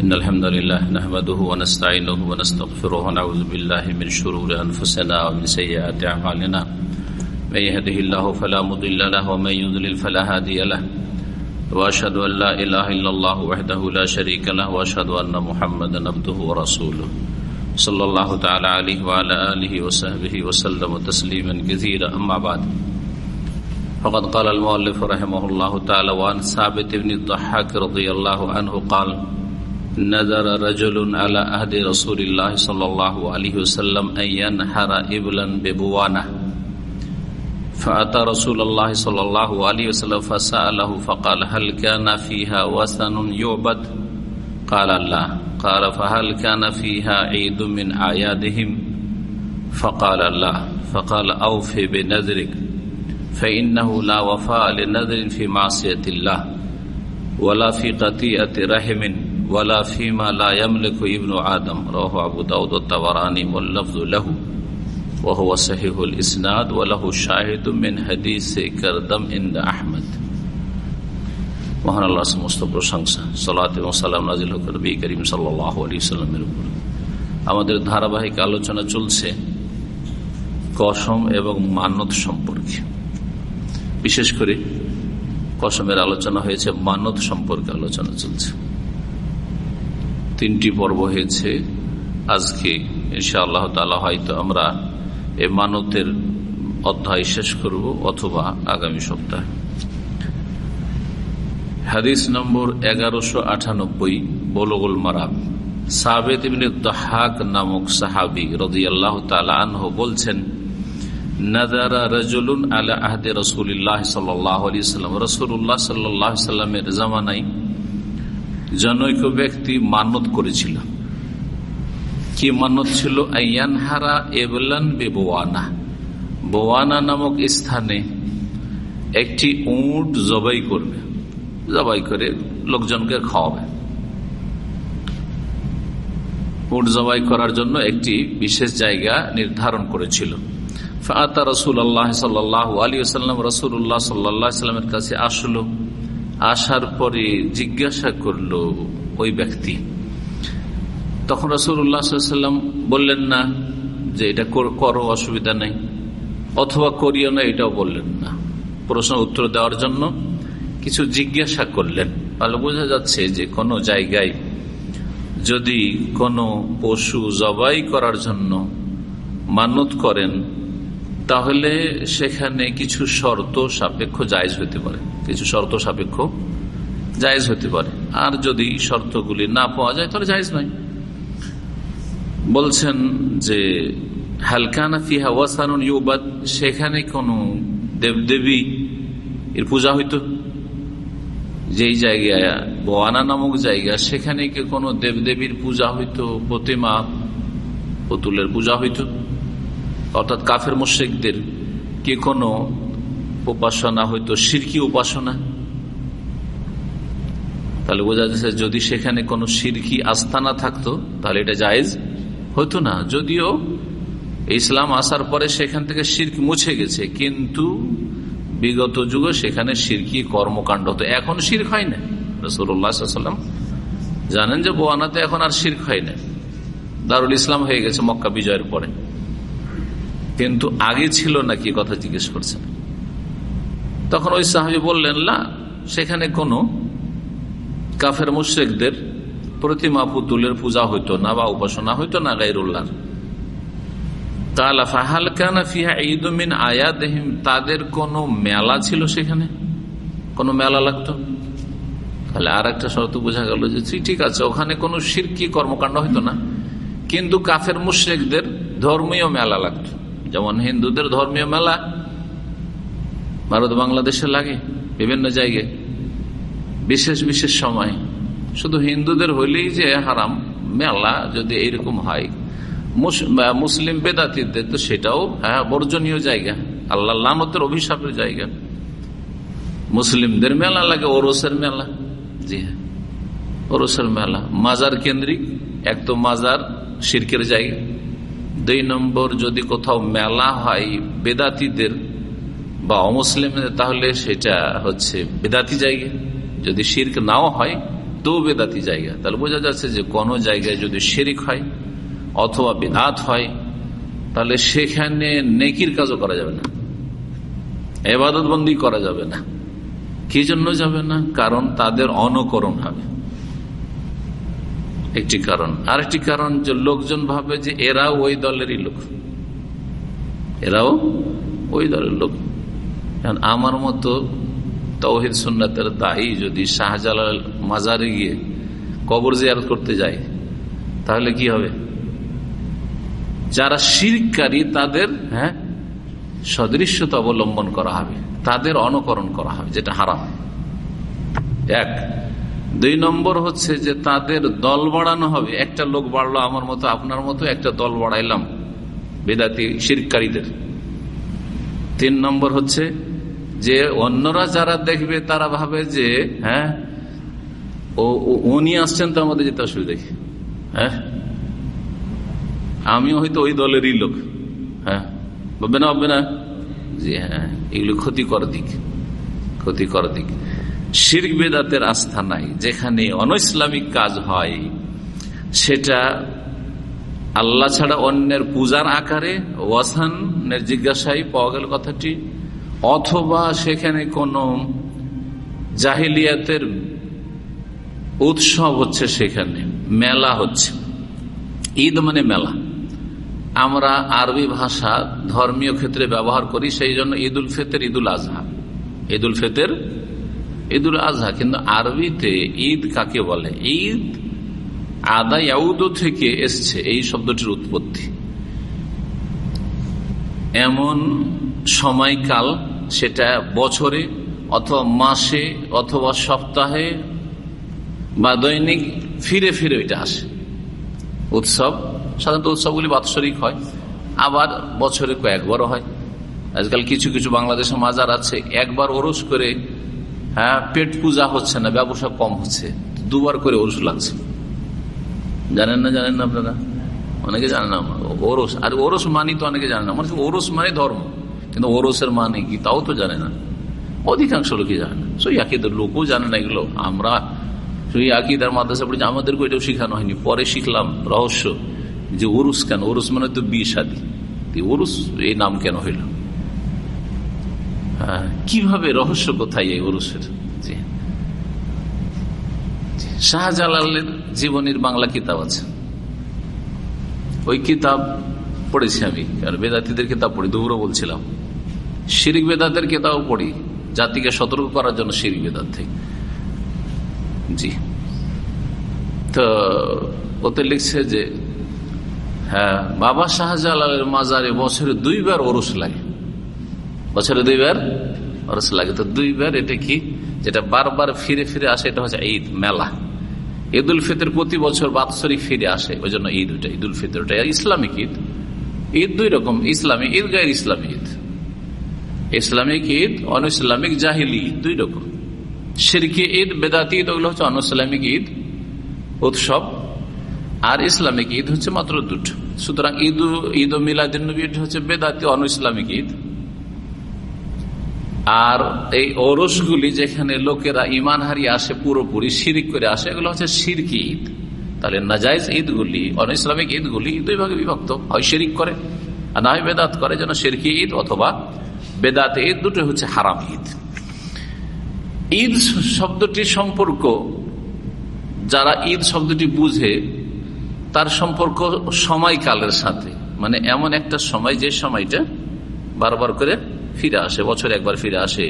إن الحمد لله نحمده ونستعينه ونستغفره ونعوذ بالله من شرور أنفسنا ومن سيئات أعمالنا. من يهده الله فلا مضل له ومن يضلل فلا هادي له. وأشهد أن لا إله إلا الله وحده لا شريك له وأشهد أن محمدا عبده ورسوله. صلى الله تعالى عليه وعلى آله وصحبه وسلم تسليما كثيرا. أما بعد، فقد قال المؤلف رحمه الله تعالى وعن ثابت بن الضحاك رضي الله عنه قال نذر رجل على أهد رسول الله صلى الله عليه وسلم أن ينحر إبلا ببوانة. فأتى رسول الله صلى الله عليه وسلم فسأله فقال هل كان فيها وثن يعبد؟ قال لا. قال فهل كان فيها عيد من أعيادهم؟ فقال لا. فقال أوف بنذرك فإنه لا وفاء لنذر في معصية الله ولا في قطيئة رحم. ওয়ালা ফিমা লা ইয়ামলিকু ইবনু আদম রাহু আবু দাউদ আত-তাবারানি ওয়া হুয়া সহিহুল ইসনাদ ওয়া লাহু শাহিদুম মিন মহান আল্লাহ সমস্ত প্রশংসা, সালাত এবং সালাম নাজিল হোক নবী করিম সাল্লাল্লাহু সাল্লামের উপর। আমাদের ধারাবাহিক আলোচনা চলছে কসম এবং মানত সম্পর্কে। বিশেষ করে কসমের আলোচনা হয়েছে মানত সম্পর্কে আলোচনা চলছে। তিনটি পর্ব হয়েছে আজকে। ইনশা আল্লাহ তালা হয়তো আমরা এ মানতের অধ্যায় শেষ করব অথবা আগামী সপ্তাহে। হাদিস নম্বর এগারোশো আটানব্বই, বলগুল মারাব সাবেদ দাহাক নামক সাহাবি রদি আল্লাহ তালাহ বলছেন নাদারা রাজুলুন আলা আহদে রসুল্লাহ সাল্লাহ রসুল্লাহ সাল্লাহ সাল্লামের জামানাই জনৈক ব্যক্তি মানত করেছিল। কি মানত ছিল? আয়ানহারা এবলান বেবোয়ানা। বোয়ানা নামক স্থানে একটি উট জবাই করবে। জবাই করে লোকজনকে খাওয়াবে। উট জবাই করার জন্য একটি বিশেষ জায়গা নির্ধারণ করেছিল। ফাতা রসুল আল্লাহ সাল্লাহ আলী আসাল্লাম রসুল্লাহ সাল্লাহ সাল্লামের কাছে আসলো। আসার পরে জিজ্ঞাসা করল ওই ব্যক্তি। তখন রসুল্লাহাম বললেন, না, যে এটা করো, অসুবিধা নেই। অথবা করিও না, এটাও বললেন না। প্রশ্ন উত্তর দেওয়ার জন্য কিছু জিজ্ঞাসা করলেন। তাহলে বোঝা যাচ্ছে যে কোনো জায়গায় যদি কোনো পশু জবাই করার জন্য মানত করেন তাহলে সেখানে কিছু শর্ত সাপেক্ষ জায়জ হতে পারে। কিছু শর্ত সাপেক্ষ জায়জ হতে পারে। আর যদি শর্তগুলি না পাওয়া যায়, তাহলে জায়জ নয়। বলছেন যে হালকানা ফিহা ওয়াসানুন ইউবাদ সেখানে কোনো দেবদেবী এর পূজা হইতো? যেই জায়গায়, বোয়ানা নামক জায়গা, সেখানে কি কোনো দেবদেবীর পূজা হইতো? প্রতিমা, পুতুলের পূজা হইতো? অর্থাৎ কাফের মোশেকদের কে কোনো উপাসনা, হয়তো সিরকি উপাসনা? তাহলে বোঝা যাচ্ছে যদি সেখানে কোনো সিরকি আস্থানা থাকতো, তাহলে এটা জায়েজ হতো না। যদিও ইসলাম আসার পরে সেখান থেকে সিরক মুছে গেছে, কিন্তু বিগত যুগে সেখানে সিরকি কর্মকাণ্ড হতো এখন শির্ক হয় না। রসুল্লাহাম জানেন যে বোয়ানাতে এখন আর শির্ক হয় না। দারুল ইসলাম হয়ে গেছে মক্কা বিজয়ের পরে। কিন্তু আগে ছিল না কি কথা জিজ্ঞেস করছেন? তখন ওই সাহাবি বললেন না সেখানে কোনো কাফের মুশ্রেকদের প্রতিমা পুতুলের পূজা হইতো না বা উপাসনা হইতো না গাইরুল্লাহ তাদের কোন মেলা ছিল সেখানে? কোন মেলা লাগতো? তাহলে আর একটা শর্ত বোঝা গেল যে ঠিক আছে, ওখানে কোন সিরকি কর্মকাণ্ড হইতো না, কিন্তু কাফের মুশ্রেকদের ধর্মীয় মেলা লাগতো। যেমন হিন্দুদের ধর্মীয় মেলা, ভারত বাংলাদেশে লাগে বিভিন্ন জায়গায়। বিশেষ বিশেষ সময়। শুধু হিন্দুদের হইলেই যে হারাম মেলা যদি এইরকম হয়। মুসলিম বেদাতিদের তো সেটাও হ্যাঁ বর্জনীয় জায়গা। আল্লাহ লামতের অভিশাপের জায়গা। মুসলিমদের মেলা লাগে, ওরসের মেলা। জি হ্যাঁ ওরসের মেলা। মাজার কেন্দ্রিক, এক তো মাজার শির্কের জায়গা। দুই নম্বর, যদি কোথাও মেলা হয় বেদাতিদের বা অমুসলিমদের, তাহলে সেটা হচ্ছে বেদাতি জায়গা। যদি শির্ক নাও হয়, তো বেদাতি জায়গা। তাহলে বোঝা যাচ্ছে যে কোনো জায়গায় যদি শেরিক হয় অথবা বেদাত হয়, তাহলে সেখানে নেকির কাজও করা যাবে না। এবাদত বন্দি করা যাবে না। কি জন্য যাবে না? কারণ তাদের অনুকরণ হবে। একটি কারণ। আরেকটি কারণ যে লোকজন ভাবে যে এরাও ওই দলেরই লোক। এরাও ওই দলের লোক। আমার মতো তৌহিদ সুন্নাতের দায়ী যদি শাহজালাল মাজারে গিয়ে কবর জিয়ারত করতে যায়, তাহলে কি হবে? যারা শিরকারী, তাদের হ্যাঁ সদৃশ্যতা অবলম্বন করা হবে। তাদের অনুকরণ করা হবে, যেটা হারাম। এক দুই নম্বর হচ্ছে যে তাদের দল বাড়ানো হবে। একটা লোক বাড়লো আমার মতো, আপনার মতো, একটা দল বাড়াইলাম বেদাতি শিরকারীদের। তিন নম্বর হচ্ছে যে অন্যরা যারা দেখবে তারা ভাবে যে হ্যাঁ ও উনি আসছেন তো আমাদের যেতে অসুবিধা হ্যাঁ? আমিও হয়তো ওই দলেরই লোক। হ্যাঁ? বলবে না হবে না? জি হ্যাঁ এগুলো ক্ষতিকর দিক। ক্ষতিকর দিক। শির্ক বেদাতের আস্থা নাই। যেখানে অনইসলামিক কাজ হয়, সেটা আল্লাহ ছাড়া অন্যের পূজার আকারে ওয়াসানের জিজ্ঞাসায় পাওয়া গেল কথাটি, অথবা সেখানে কোন জাহিলিয়াতের উৎসব হচ্ছে সেখানে, মেলা হচ্ছে। ঈদ মানে মেলা। আমরা আরবি ভাষা ধর্মীয় ক্ষেত্রে ব্যবহার করি, সেই জন্য ঈদ উল ফেতের, ঈদুল আজহা। ঈদ উল ফেতের ঈদুল আজহা, কিন্তু আরবিতে ঈদ কাকে বলে? ঈদ আদা ইয়াউদ থেকে এসছে, এই শব্দটির উৎপত্তি। এমন সময়কাল, সেটা বছরে অথবা মাসে অথবা সপ্তাহে বা দৈনিক, ফিরে ফিরে এটা আসে। উৎসব, সাধারণত উৎসবগুলি বাৎসরিক হয়, আবার বছরে কয়েকবারও হয়। আজকাল কিছু কিছু বাংলাদেশের মাজার আছে, একবার ওরস করে হ্যাঁ পেট পূজা হচ্ছে না, ব্যবসা কম হচ্ছে। দুবার করে ওরস লাগছে। জানেন না জানেন না আপনারা? অনেকে জানেন না, ওরস। আর ওরস মানি তো অনেকে জানে না। মানে ওরস মানে ধর্ম। কিন্তু ওরসের মানে কি, তাও তো জানে না। অধিকাংশ লোকই জানে না। সই আকিদের লোকও জানে না এগুলো। আমরা সই আকিদার মাদ্রাসা পড়েছি আমাদেরকে এটাও শিখানো হয়নি। পরে শিখলাম রহস্য। যে ওরুস কেন? ওরুস মানে তো বিয়ে সাদী ওরুস এই নাম কেন হইল? কীভাবে রহস্য কোথায় এই ওরুসের জি। শাহজালালের জীবনীর বাংলা কিতাব আছে। ওই কিতাব পড়েছি আমি, আর বেদাতিদের কিতাব পড়ি দুপুরও বলছিলাম। শিরিক বেদাতের কিতাব পড়ি, জাতিকে সতর্ক করার জন্য শিরিক বেদাত থেকে জি। তো, ওতে লিখছে যে হ্যাঁ বাবা শাহজালালের মাজারে বছরে দুইবার ওরস লাগে। বছরে দুইবার? ওরস লাগে তো দুইবার, এটা কি? যেটা বারবার ফিরে ফিরে আসে, এটা হচ্ছে ঈদ, মেলা। ঈদ উল ফিতর প্রতি বছর বাৎসরিক ফিরে আসে ওই জন্য ঈদ ওইটা ঈদ উল ফিতর ওটা ইসলামিক ঈদ। ঈদ দুই রকম ইসলামী ঈদ গায়ের ইসলামী ঈদ। ইসলামিক ঈদ অন ইসলামিক জাহিলি ঈদ, দুই রকম। সিরকি ঈদ, বেদাতি ঈদ, ওগুলো হচ্ছে অন ইসলামিক ঈদ, উৎসব। আর ইসলামিক ঈদ হচ্ছে মাত্র দুটো। সুতরাং ঈদ ঈদ মিলাদিন ঈদ হচ্ছে বেদাতি অন ইসলামিক ঈদ। আর এই ওরসগুলি যেখানে লোকেরা ইমান হারিয়ে আসে, পুরোপুরি শিরিক করে আসে, এগুলো হচ্ছে সিরকি ঈদ। তাহলে নাজাইজ ঈদগুলি অন ইসলামিক ঈদগুলি দুই ভাগে বিভক্ত। হয় শিরিক করে, আর না হয় বেদাত করে, যেন সিরকি ঈদ অথবা বেদাত ঈদ দুটো হচ্ছে হারাম ঈদ। ঈদ শব্দটির সম্পর্ক, যারা ঈদ শব্দটি বুঝে, তার সম্পর্ক সময়কালের সাথে। মানে এমন একটা সময়, যে সময়টা বারবার করে ফিরে আসে, বছরে একবার ফিরে আসে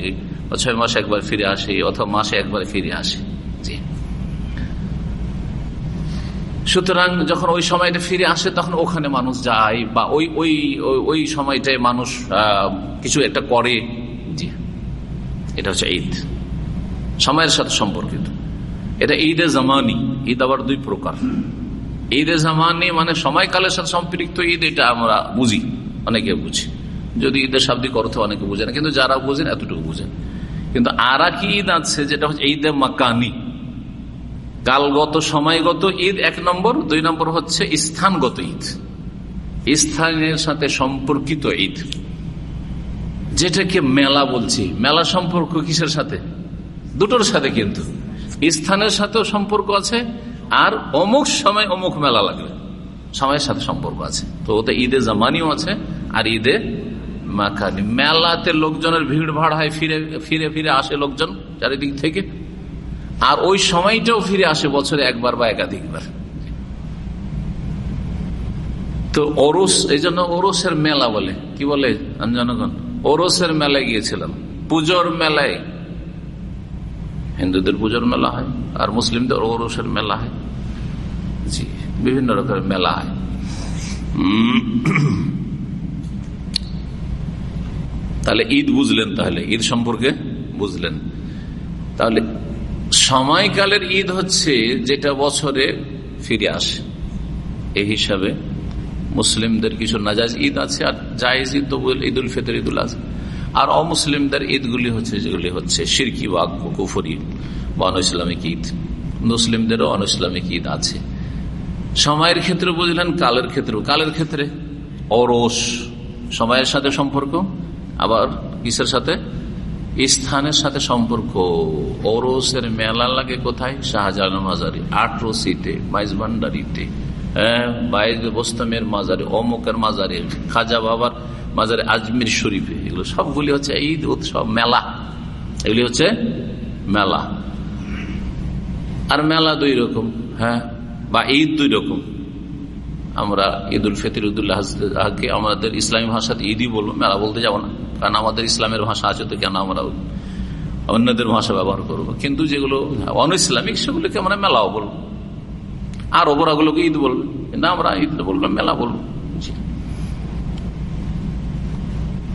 ছয় মাসে একবার ফিরে আসে, অথবা মাসে একবার ফিরে আসে। জি। সুতরাং যখন ওই সময়টা ফিরে আসে, তখন ওখানে মানুষ যায়, বা ওই ওই ওই সময়টায় মানুষ কিছু একটা করে। জি। এটা হচ্ছে ঈদ। সময়ের সাথে সম্পর্কিত। এটা ঈদে জামানি। ঈদ আবার দুই প্রকার। ঈদে জামানি মানে সময়কালের সাথে সম্পৃক্ত ঈদ, এটা আমরা বুঝি, অনেকে বুঝি। যদি ঈদের শাব্দিক অর্থ অনেকে বুঝে না, কিন্তু যারা বুঝেন এতটুকু বুঝেন কিন্তু আর কি ঈদ আছে যেটা হচ্ছে ঈদে মাকানি। কালগত, সময়গত ঈদ এক নম্বর, দুই নম্বর হচ্ছে স্থানগত ঈদ। স্থানের সাথে সম্পর্কিত ঈদ। যেটাকে মেলা বলছি। মেলা সম্পর্ক কিসের সাথে? দুটোর সাথে কিন্তু। স্থানের সাথেও সম্পর্ক আছে, আর অমুক সময় অমুক মেলা লাগবে। সময়ের সাথে সম্পর্ক আছে। তো ওতে ঈদে জামানিও আছে, আর ঈদে মাখানি। মেলাতে লোকজনের ভিড় ভাড় হয়, ফিরে ফিরে ফিরে আসে লোকজন চারিদিক থেকে। আর ওই সময়টাও ফিরে আসে বছরে একবার বা একাধিকবার। তো ওরস, এই জন্য ওরসের মেলা বলে। কি বলে জনগণ ওরসের মেলায় গিয়েছিলাম। পুজোর মেলায়। হিন্দুদের পুজোর মেলা হয়, আর মুসলিমদের ওরসের মেলা হয়। জি, বিভিন্ন রকমের মেলা হয়। তাহলে ঈদ বুঝলেন তাহলে, ঈদ সম্পর্কে বুঝলেন। তাহলে সময়কালের ঈদ হচ্ছে যেটা বছরে ফিরে আসে। এই হিসাবে মুসলিমদের কিছু নাজাজ ঈদ আছে আর জায়েজ ঈদ তো ঈদ উল ফিতর ঈদ উল আজহা আর অমুসলিমদের ঈদগুলি হচ্ছে, যেগুলি হচ্ছে সিরকি বা কুফরি বা ইসলামিক ঈদ। মুসলিমদেরও ইসলামিক ঈদ আছে। সময়ের ক্ষেত্রে বুঝলেন, কালের ক্ষেত্রে কালের ক্ষেত্রে? অরস সময়ের সাথে সম্পর্ক? আবার কিসের সাথে? স্থানের সাথে সম্পর্ক। ওরসের মেলা লাগে কোথায়? শাহজাহান মাজারি। আটরসিতে বাইশ ভান্ডারিতে। বাইশ বোস্তামের মাজারে, অমুকের মাজারে, খাজা বাবার মাজারে, আজমির শরীফে। এগুলো সবগুলি হচ্ছে ঈদ উৎসব, মেলা। এগুলি হচ্ছে মেলা। আর মেলা দুই রকম হ্যাঁ বা ঈদ দুই রকম। আমরা ঈদ উল ফিতর ঈদুল্লাহকে আমাদের ইসলামী ভাষাতে ঈদই বলব, মেলা বলতে যাব না। কারণ আমাদের ইসলামের ভাষা আছে তো কেন আমরা অন্যদের ভাষা ব্যবহার করব? কিন্তু যেগুলো অন ইসলামিক সেগুলোকে আমরা মেলাও বলব। আর ওপরাগুলোকে ঈদ বলব। কিন্তু আমরা ঈদ বললাম মেলা বলব।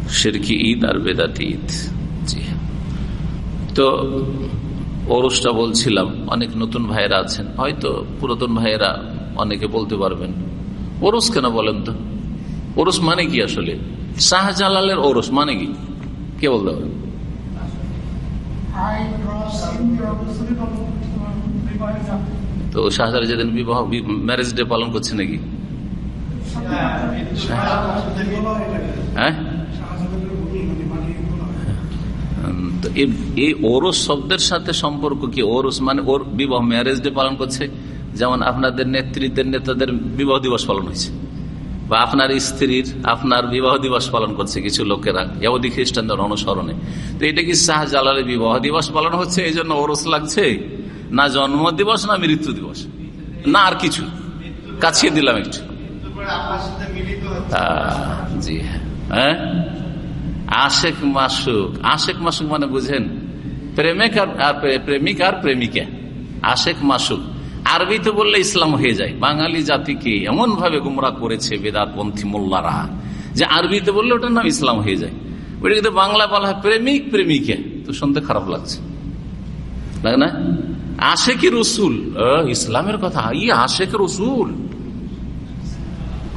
সেরকি ঈদ আর বেদাতি ঈদ। জি। তো ওরসটা বলছিলাম, অনেক নতুন ভাইয়েরা আছেন। হয়তো পুরাতন ভাইয়েরা অনেকে বলতে পারবেন। ওরস কেন বলেন তো? ওরস মানে কি আসলে? শাহজালালের ওরস মানে কি? কে বলতে পারেন তো শাহজালাল যেদিন বিবাহ ম্যারেজ ডে পালন করছে নাকি? হ্যাঁ? এই ওরস শব্দের সাথে সম্পর্ক কি? মানে ওর বিবাহ ম্যারেজ ডে পালন করছে? যেমন আপনাদের নেতৃত্বের নেতাদের বিবাহ দিবস পালন হয়েছে। বা আপনার স্ত্রীর আপনার বিবাহ দিবস পালন করছে কিছু লোকেরা, ইয়াহুদি খ্রিস্টানদের অনুসরণে। তো এটা কি শাহজালালের বিবাহ দিবস পালন হচ্ছে? এই জন্য ওরস লাগছে? না জন্ম দিবস, না মৃত্যু দিবস? না আর কিছু? কাছিয়ে দিলাম একটু। জি হ্যাঁ? আশেক মাসুক। আশেক মাসুক মানে বুঝেন, প্রেমিক আর প্রেমিক আর প্রেমিকা। আশেক মাসুক। আরবিতে বললে ইসলাম হয়ে যায়। বাঙালি জাতিকে এমন ভাবে গুমরা করেছে বেদাতপন্থী মোল্লারা যে আরবিতে বললে ওটার নাম ইসলাম হয়ে যায়। ওইটা কিন্তু বাংলা বলা হয় প্রেমিক প্রেমিকা। তো শুনতে খারাপ লাগছে। লাগে না? আশেকি রসুল। ইসলামের কথা? ই আশেক রসুল।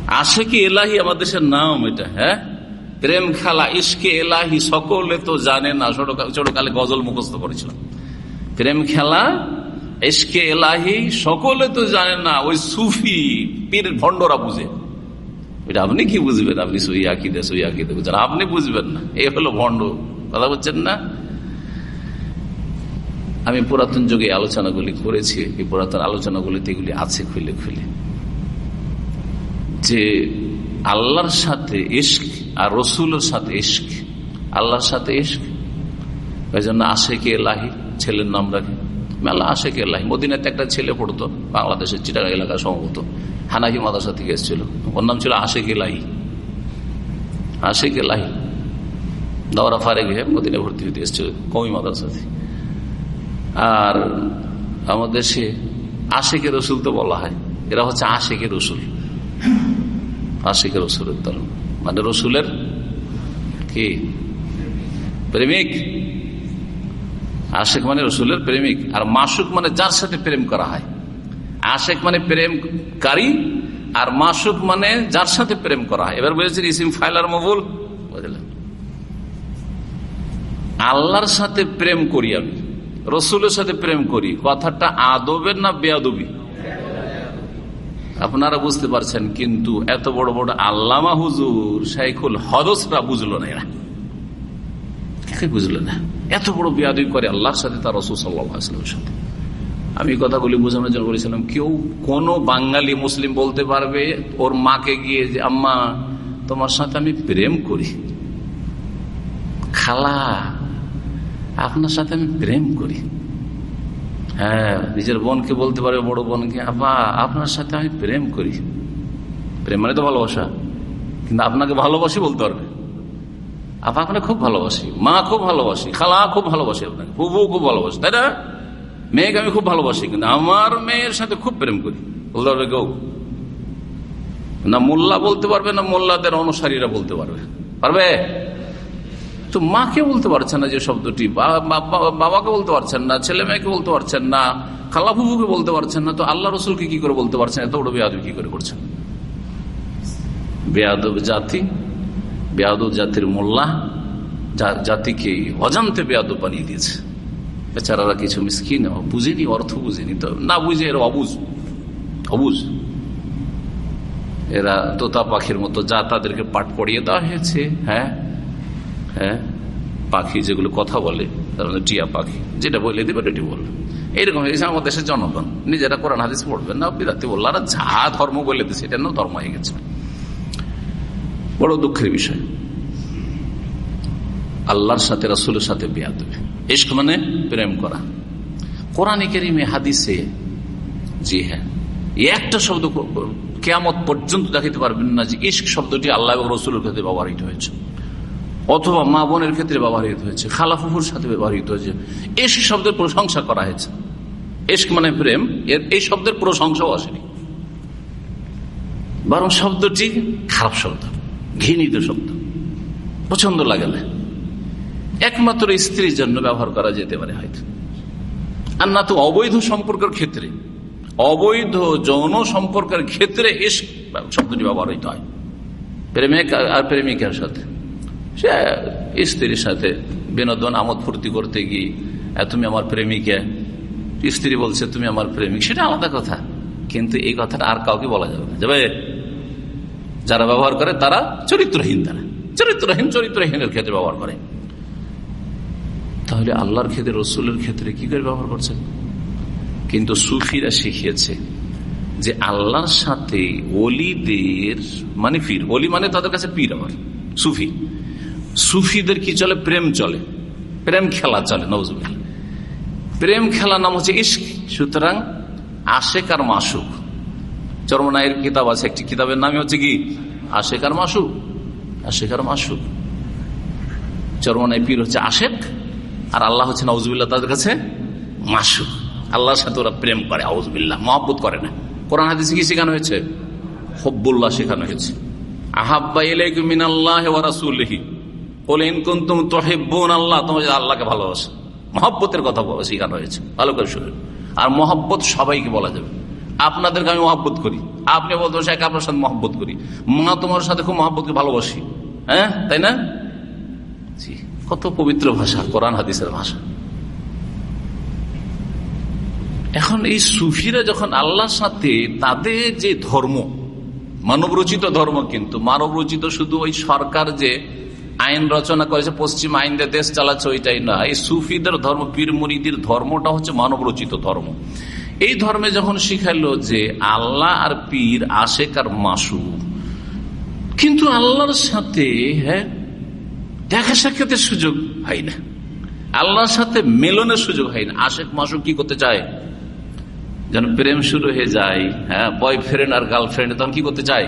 আশেকি এলাহি আমাদের দেশের নাম এটা হ্যাঁ? প্রেম খেলা ইস্কে এলাহি সকলে তো জানে না। ছোটকালে গজল মুখস্থ করেছিলাম। প্রেম খেলা এসকে এলাহি, সকলে তো জানে না, ওই সুফি পীর ভণ্ডরা বুঝে। এটা আপনি কি বুঝবেন? আপনি সই আকিদে সই আকিদে বুঝছেন আপনি বুঝবেন না এই হলো ভণ্ড। কথা বলছেন না? আমি পুরাতন যুগে আলোচনাগুলি করেছি, এই পুরাতন আলোচনাগুলিতে এগুলি আছে খুলে খুলে। যে আল্লাহর সাথে ইস্ক আর রসুলের সাথে ইস্ক আল্লাহর সাথে ইস্ক ওই জন্য আশেকে এলাহি, ছেলের নাম রাখে। মেলা আশেকে এলাহি মদিনাতে একটা ছেলে পড়তো, বাংলাদেশের চিটাগা এলাকা সম্ভবত হানাহি মাদাসা থেকে এসেছিল। ওর নাম ছিল আশেক এলাহি আশেক এলাহি দাওরা ফারে গিয়ে মদিনে ভর্তি হতে এসেছিল কমি মাদাসা আর আমাদের দেশে আশেকের রসুল তো বলা হয়। এরা হচ্ছে আশেকের রসুল। আশিকের রসুলের দল। মানে রসুলের কি? প্রেমিক। আশেক মানে রসুলের প্রেমিক, আর মাসুক মানে যার সাথে প্রেম করা হয়। আশেক মানে প্রেমকারী, আর মাসুক মানে যার সাথে প্রেম করা হয়। এবার বলেছেন, ইসিম ফাইলার মবুল বুঝলেন। আল্লাহর সাথে প্রেম করি আমি, রসুলের সাথে প্রেম করি, কথাটা আদবের না বেয়াদবি? আপনারা বুঝতে পারছেন, কিন্তু এত বড় বড় আল্লামা হুজুর, শাইখুল হদসরা বুঝলো না এরা। বুঝলো না। এত বড় বিয়াদি করে আল্লাহর সাথে তার রসুল সাল্লামের সাথে। আমি কথাগুলি বোঝানোর জন্য বলেছিলাম, কেউ কোন বাঙালি মুসলিম বলতে পারবে ওর মাকে গিয়ে যে, আম্মা, তোমার সাথে আমি প্রেম করি। খালা, আপনার সাথে আমি প্রেম করি। হ্যাঁ নিজের বোনকে বলতে পারবে, বড় বোনকে আপা আপনার সাথে আমি প্রেম করি। প্রেম মানে তো ভালোবাসা। কিন্তু আপনাকে ভালোবাসি বলতে পারবে। আপা আপনাকে খুব ভালোবাসি, মা খুব ভালোবাসি, খালা খুব ভালোবাসি আপনাকে ফুবু খুব ভালোবাসি, তাই না? মেয়েকে আমি খুব ভালোবাসি, কিন্তু আমার মেয়ের সাথে খুব প্রেম করি। কেউ? না মোল্লা বলতে পারবে, না মোল্লাদের অনুসারীরা বলতে পারবে। পারবে? তো মাকে বলতে পারছেন না যে শব্দটি বাবাকে বলতে পারছেন না, ছেলে মেয়েকে বলতে পারছেন না, খালা ফুবুকে বলতে পারছেন না, তো আল্লাহ রসুলকে কি করে বলতে পারছেন? এত বড় বেয়াদব কি করে করছেন? বেয়াদব জাতি বেয়াদব জাতির মোল্লা জাতিকে অজান্তে বেয়াদব বানিয়ে দিয়েছে। বেচারারা কিছু মিসকিন বুঝেনি, অর্থ বুঝেনি, তো না বুঝে এরা অবুজ। অবুঝ এরা তোতা পাখির মতো, যা তাদেরকে পাঠ পড়িয়ে দেওয়া হয়েছে হ্যাঁ? হ্যাঁ? পাখি যেগুলো কথা বলে, তার মধ্যে টিয়া পাখি, যেটা বলে দিবে এটি বলবে। এইরকম হয়েছে আমাদের দেশের জনগণ। নিজেরা কোরআন, হাদিস পড়বেন না, বিরাতে বলল, আর যা ধর্ম বলে দিচ্ছে এটা ধর্ম হয়ে গেছে। বড় দুঃখের বিষয়। আল্লাহর সাথে, রাসুলের সাথে বিয়া দেবে ইস্ক মানে প্রেম করা। কোরআন কেরিমে হাদিসে, জি হ্যাঁ একটা শব্দ কেয়ামত পর্যন্ত দেখাতে পারবেন না যে ইস্ক শব্দটি আল্লাহ এবং রসুলের ক্ষেত্রে ব্যবহৃত হয়েছে। অথবা মা বোনের ক্ষেত্রে ব্যবহৃত হয়েছে। খালাফুফুর সাথে ব্যবহৃত হয়েছে। এসক শব্দের প্রশংসা করা হয়েছে। ইস্ক মানে প্রেম। এর, এই শব্দের প্রশংসাও আসেনি। বরং শব্দটি খারাপ শব্দ। ঘৃণিত শব্দ। পছন্দ লাগে না একমাত্র স্ত্রীর জন্য ব্যবহার করা যেতে পারে হয়তো। আর না তো অবৈধ সম্পর্কের ক্ষেত্রে। অবৈধ যৌন সম্পর্কের ক্ষেত্রে এস শব্দটি ব্যবহৃত হয়। প্রেমিক আর প্রেমিকার সাথে। সে স্ত্রীর সাথে বিনোদন, আমোদ ফুর্তি করতে গিয়ে তুমি আমার প্রেমিকা? স্ত্রী বলছে, তুমি আমার প্রেমিক। সেটা আলাদা কথা। কিন্তু এই কথাটা আর কাউকে বলা যাবে না। যাবে? যারা ব্যবহার করে, তারা চরিত্রহীন তারা। চরিত্রহীন, চরিত্রহীনের ক্ষেত্রে ব্যবহার করে। তাহলে আল্লাহর ক্ষেত্রে, রসুলের ক্ষেত্রে কি করে ব্যবহার করছেন? কিন্তু সুফিরা শিখিয়েছে যে আল্লাহর সাথে অলিদের মানে পীর অলি মানে তাদের কাছে পীর আমার সুফি। সুফিদের কি চলে? প্রেম চলে। প্রেম খেলা চলে নজরুল প্রেম খেলা নাম হচ্ছে ইস্ক সুতরাং আশেক আর মাসুক চরমনায়ের কিতাব আছে, একটি কিতাবের নামে হচ্ছে কি? আশেক আর মাসুক আশেক আর মাসুক চরমনায় পীর হচ্ছে আশেক আর আল্লাহ হচ্ছে নজরুল্লাহ তাদের কাছে মাসু আল্লাহর সাথে ওরা প্রেম করে, আউজবিল্লাহ, মহব্বত করে না। কোরআন হাদিসে কি শেখানো হয়েছে? হব্বুল্লাহ শেখানো হয়েছে। আহাব্বা ইলাইকুম মিনাল্লাহ ওয়া রাসূলিহি। বলে ইনকুন্তুম তোহেব্বন আল্লাহ, তোমার আল্লাহকে ভালোবাসে। মহব্বতের কথা শেখানো হয়েছে। ভালো করে শুনে আর মহব্বত সবাইকে বলা যাবে। আপনাদেরকে আমি মহব্বত করি। আপনি বলতে শেখ আপনার সাথে মহব্বত করি। মা তোমার সাথে খুব মহব্বতকে ভালোবাসি। হ্যাঁ? তাই না? কত পবিত্র ভাষা, কোরআন, হাদিসের ভাষা। এখন এই সুফিরা যখন আল্লাহর সাথে তাদের যে ধর্ম মানব রচিত ধর্ম কিন্তু মানব রচিত শুধু ওই সরকার যে আইন রচনা করেছে, পশ্চিম আইন দেশ চালাচ্ছে, ওইটাই না। এই সুফিদের ধর্ম পীর মুরিদির ধর্মটা হচ্ছে মানব রচিত ধর্ম। এই ধর্মে যখন শিখাইলো যে আল্লাহ আর পীর, আশেক আর মাসু কিন্তু আল্লাহর সাথে হ্যাঁ দেখা সাক্ষাতের সুযোগ হয় না। আল্লাহর সাথে মেলনের সুযোগ হয় না। আশেক মাসুক কি করতে চায়? যেন প্রেম শুরু হয়ে যায় হ্যাঁ বয়ফ্রেন্ড আর গার্লফ্রেন্ড তখন কি করতে চায়?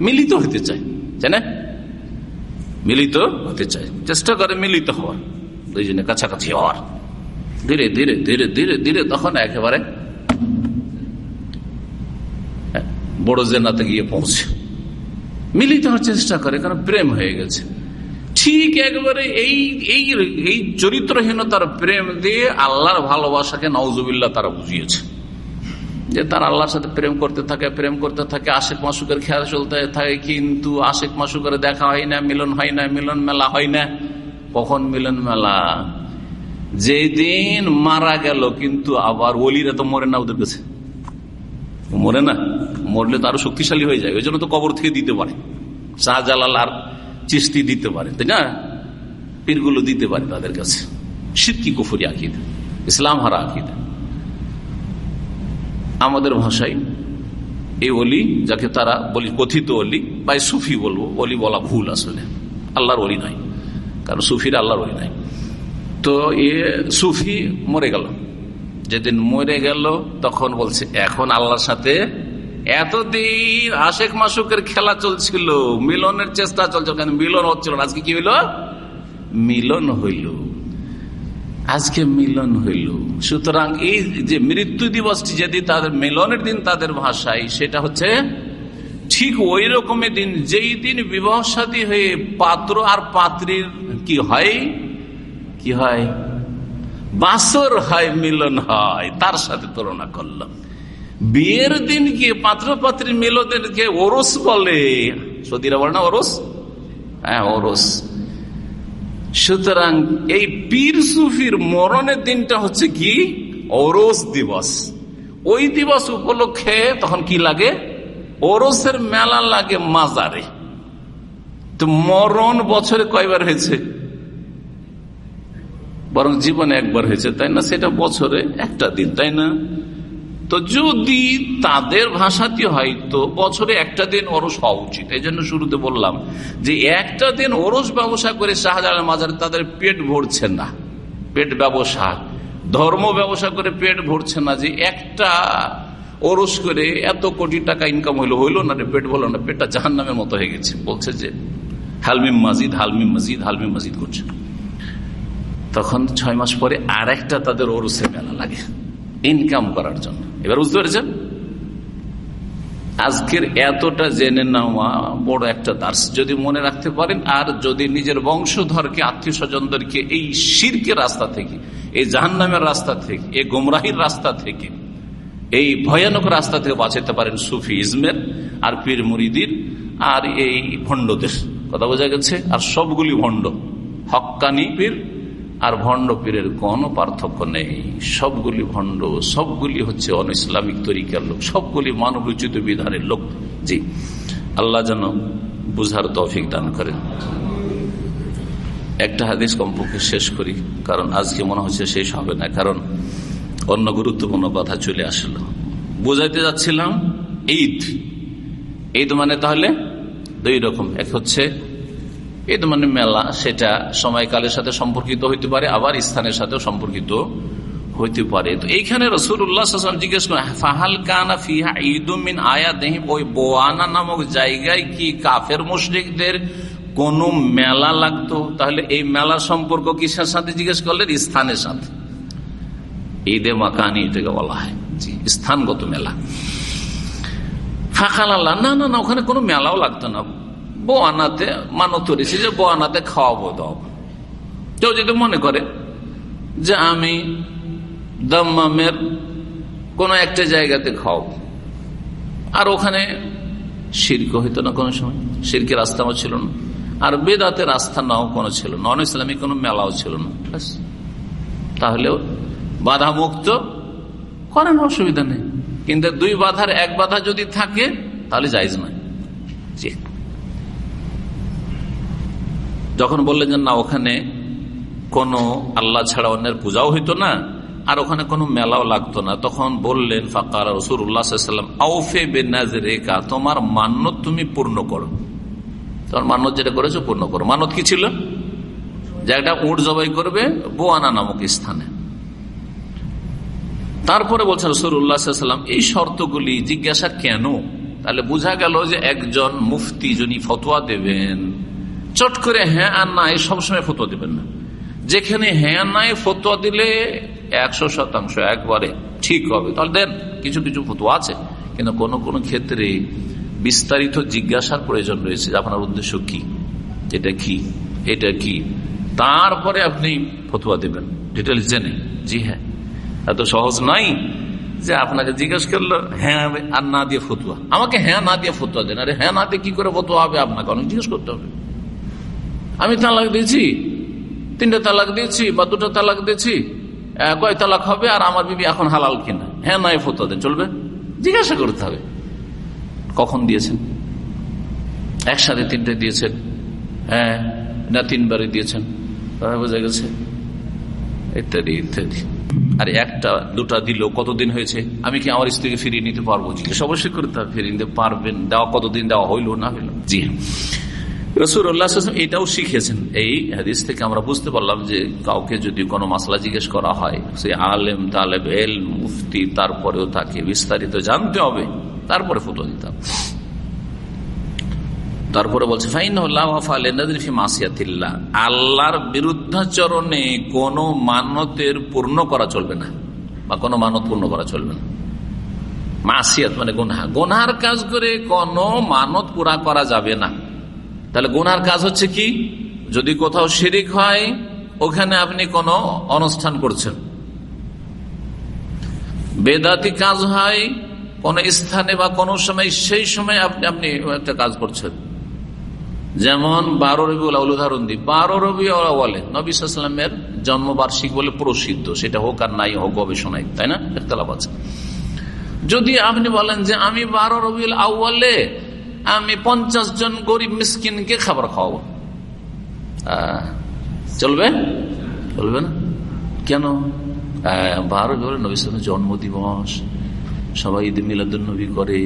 মিলিত হতে চায়, তাই না? মিলিত হতে চায়। চেষ্টা করে মিলিত হওয়ার। দুইজনে কাছাকাছি হওয়ার। ধীরে ধীরে ধীরে ধীরে ধীরে তখন একেবারে বড় জেনাতে গিয়ে পৌঁছে। মিলিত হওয়ার চেষ্টা করে, কারণ প্রেম হয়ে গেছে। ঠিক একবারে এই এই এই চরিত্রহীনতার প্রেম দিয়ে আল্লাহর ভালোবাসাকে নওজুবিল্লা তারা বুঝিয়েছে। যে তার আল্লাহর সাথে প্রেম করতে থাকে, প্রেম করতে থাকে, আশেক মাসুকের খেয়াল চলতে থাকে, কিন্তু আশেক মাসুকের দেখা হয় না, মিলন হয় না, মিলন মেলা হয় না। কখন মিলন মেলা? যেদিন মারা গেল, কিন্তু আবার ওলিরা তো মরে না ওদের কাছে। মরে না, মরলে তো আরও শক্তিশালী হয়ে যায়। ওই জন্য তো কবর থেকে দিতে পারে। শাহজালাল আর চিস্তি দিতে পারে, তাই না? পীরগুলো দিতে পারে তাদের কাছে। সিদ্ধি কুফুরি আকিদা, ইসলাম হারা আকিদা। আমাদের ভাষায় এই অলি যাকে তারা বলি কথিত অলি বা সুফি বলব অলি বলা ভুল আসলে। আল্লাহর অলি নয় কারণ সুফির আল্লাহর অলি নাই। তো এ সুফি মরে গেল। যেদিন মরে গেল, তখন বলছে, এখন আল্লাহর সাথে এতদিন আশেক মাসুকের খেলা চলছিল, মিলনের চেষ্টা চলছিল, কেন মিলন হচ্ছিল আজকে কি হইল? মিলন হইল। আজকে মিলন হইল। সুতরাং এই যে মৃত্যু দিবসটি যদি তাদের, মিলনের দিন তাদের ভাষায়, সেটা হচ্ছে ঠিক ওই রকমের দিন, যেই দিন বিবাহ সাদী হয়ে পাত্র আর পাত্রীর কি হয়? কি হয়? বাসর হয়, মিলন হয়, তার সাথে তুলনা করলাম। বিয়ের দিন কি পাত্র পাত্রী মিলনকে ওরস বলে। সদিরা বলে না ওরস? হ্যাঁ ওরস। সুতরাং এই পীর সুফির মরণের দিনটা হচ্ছে কি? ওরস দিবস। ওই দিবস উপলক্ষে তখন কি লাগে? ওরসের মেলা লাগে মাজারে। তো মরণ বছরে কয়বার হয়েছে? বরং জীবনে একবার হয়েছে, তাই না? সেটা বছরে একটা দিন, তাই না? তো যদি তাদের ভাষাতে হয়তো বছরে একটা দিন ওরস হওয়া উচিত। এই জন্য শুরুতে বললাম যে, একটা দিন ওরস ব্যবসা করে শাহজাহানের মাজারে তাদের পেট ভরছে না, পেট ব্যবসা। ধর্ম ব্যবসা করে পেট ভরছে না যে, একটা ওরস করে এত কোটি টাকা ইনকাম হইল হইল না রে, পেট বলো না, পেটটা জাহান নামের মতো হয়ে গেছে। বলছে যে হালমিম মাজিদ হালমিম মসজিদ হালমিম মসজিদ করছে। তখন ছয় মাস পরে আর একটা তাদের ওরসে মেলা লাগে ইনকাম করার জন্য। এবার বুঝতে পেরেছেন? আজকের এতটা জেনে নেওয়া বড় একটা দার্স। যদি মনে রাখতে পারেন, আর যদি নিজের বংশধরকে আত্মীয় স্বজনদেরকে এই শিরকের রাস্তা থেকে, এই জাহান্নামের রাস্তা থেকে, এই গোমরাহির রাস্তা থেকে, এই ভয়ানক রাস্তা থেকে বাঁচাতে পারেন সুফি ইজমের আর পীর মুরিদির আর এই ভণ্ডদের। কথা বোঝা গেছে? আর সবগুলি ভণ্ড। হক্কানি পীর আর ভণ্ড পীরের কোনো পার্থক্য নেই। সবগুলি ভণ্ড, সবগুলি হচ্ছে অন ইসলামিক তরিকার লোক, সবগুলি মানবরচিত বিধানের লোক। জি, আল্লাহ যেন বুঝার তৌফিক দান করেন। একটা হাদিস কমপক্ষে শেষ করি, কারণ আজকে মনে হচ্ছে শেষ হবে না, কারণ অন্য গুরুত্বপূর্ণ কথা চলে আসলো। বোঝাইতে যাচ্ছিলাম ঈদ। ঈদ মানে তাহলে দুই রকম, এক হচ্ছে ঈদ মানে মেলা, সেটা সময়কালের সাথে সম্পর্কিত হইতে পারে, আবার স্থানের সাথেও সম্পর্কিত হইতে পারে। তো এইখানে রসুল্লাহ জিজ্ঞেস করেন, ফাহাল কানা ফিহা ঈদুমিন আয়া দেহি ওই বোয়ানা নামক জায়গায় কি কাফের মুশরিকদের কোন মেলা লাগতো? তাহলে এই মেলা সম্পর্ক কিসের সাথে জিজ্ঞেস করলেন? স্থানের সাথে। ঈদে মাকানি, এটাকে বলা হয়। জি, স্থানগত মেলা। আল্লাহ না না না, ওখানে কোনো মেলাও লাগতো না। বোয়ানাতে মানত করেছি যে বোয়ানাতে খাওয়াবো দাও। কেউ যদি মনে করে যে আমি দম্মামের কোন একটা জায়গাতে খাওয়াবো, আর ওখানে শির্ক হইতো না কোনো সময়, শিরকের রাস্তাও ছিল না, আর বেদাতে রাস্তা নাও কোনো ছিল না, অন ইসলামিক কোনো মেলাও ছিল না। তাহলেও বাধা মুক্ত করেন অসুবিধা নেই। কিন্তু দুই বাধার এক বাধা যদি থাকে, তাহলে যাইজ নয়। যখন বললেন যে না, ওখানে কোন আল্লাহ ছাড়া অন্যের পূজাও হইতো না, আর ওখানে কোনো মেলাও লাগতো না, তখন বললেন, ফাকার রসুর উল্লাহাম আউফে বেনাজ রেখা তোমার মান্য তুমি পূর্ণ করো। তোমার মান্য যেটা করেছ পূর্ণ করো। মানত কি ছিল? যে একটা উঠ জবাই করবে বোয়ানা নামক স্থানে। তারপরে বলছেন রসুর উল্লাহাম এই শর্তগুলি জিজ্ঞাসা কেন? তাহলে বোঝা গেল যে একজন মুফতি, যিনি ফতোয়া দেবেন চট করে হ্যাঁ আর না এই সবসময় ফতোয়া দিবেন না। যেখানে হ্যাঁ নাই ফতোয়া দিলে একশো শতাংশ একবারে ঠিক হবে। তাহলে দেন, কিছু কিছু ফতোয়া আছে, কিন্তু কোন কোন ক্ষেত্রে বিস্তারিত জিজ্ঞাসার প্রয়োজন রয়েছে আপনার উদ্দেশ্য কি, এটা কি এটা কি। তারপরে আপনি ফতুয়া দেবেন। ডিটেলস জেনে। জি হ্যাঁ। এত সহজ নাই যে আপনাকে জিজ্ঞেস করল হ্যাঁ আর না দিয়ে ফতুয়া। আমাকে হ্যাঁ না দিয়ে ফতুয়া দেন। আরে হ্যাঁ না দিয়ে কি করে ফতুয়া হবে আপনাকে? অনেক জিজ্ঞেস করতে হবে। আমি তালাক দিয়েছি। তিনটা তালাক দিয়েছি বা দুটো তালাক দিয়েছি। কয় তালাক হবে আর আমার বিবি এখন হালাল কিনা? হ্যাঁ নাই, ফতুয়া দেন, চলবে? জিজ্ঞাসা করতে হবে। কখন দিয়েছেন? একসাথে তিনটে দিয়েছেন। হ্যাঁ না তিনবারে দিয়েছেন। বোঝা গেছে। ইত্যাদি ইত্যাদি। আর একটা, দুটা দিল, কতদিন হয়েছে? আমি কি আমার স্ত্রীকে ফিরিয়ে নিতে পারব? জিজ্ঞেস অবশ্যই করতে হবে। ফিরিয়ে নিতে পারবেন। দেওয়া কতদিন, দেওয়া হইল না হইল? জি রসুল্লাহ এটাও শিখেছেন। এই হাদিস থেকে আমরা বুঝতে পারলাম যে কাউকে যদি কোনো মাসলা জিজ্ঞেস করা হয়, সে আলেম, তালেব এল মুফতি, তারপরেও তাকে বিস্তারিত জানতে হবে, তারপরে ফুটো দিতে হবে। তারপরে বলছে আল্লাহর বিরুদ্ধাচরণে কোন মানতের পূর্ণ করা চলবে না, বা কোন মানত পূর্ণ করা চলবে না। মাসিয়াত মানে গোনা গোনার কাজ করে কোন মানত পুরা করা যাবে না। তাহলে গোনার কাজ হচ্ছে কি? যদি কোথাও শিরিক হয়, ওখানে আপনি কোন অনুষ্ঠান করছেন। বেদাতি কাজ হয়, কোন স্থানে বা কোন সময়, সেই সময় আপনি আপনি একটা কাজ করছেন। যেমন বারো রবি উদাহরণ দিই। বারো রবি বলে নবিসামের জন্মবার্ষিক বলে প্রসিদ্ধ। সেটা হোক আর নাই হোক, গবেষণায়, তাই না? একতলাপ আছে। যদি আপনি বলেন যে আমি বারো রবি আউ্বালে আমি পঞ্চাশ জন গরিব মিসকিনকে খাবার খাওয়াবো? চলবে? চলবে না? কেন? বারো রবি নবী জন্ম দিবস সবাই ঈদ মিলাদুলনবী করে,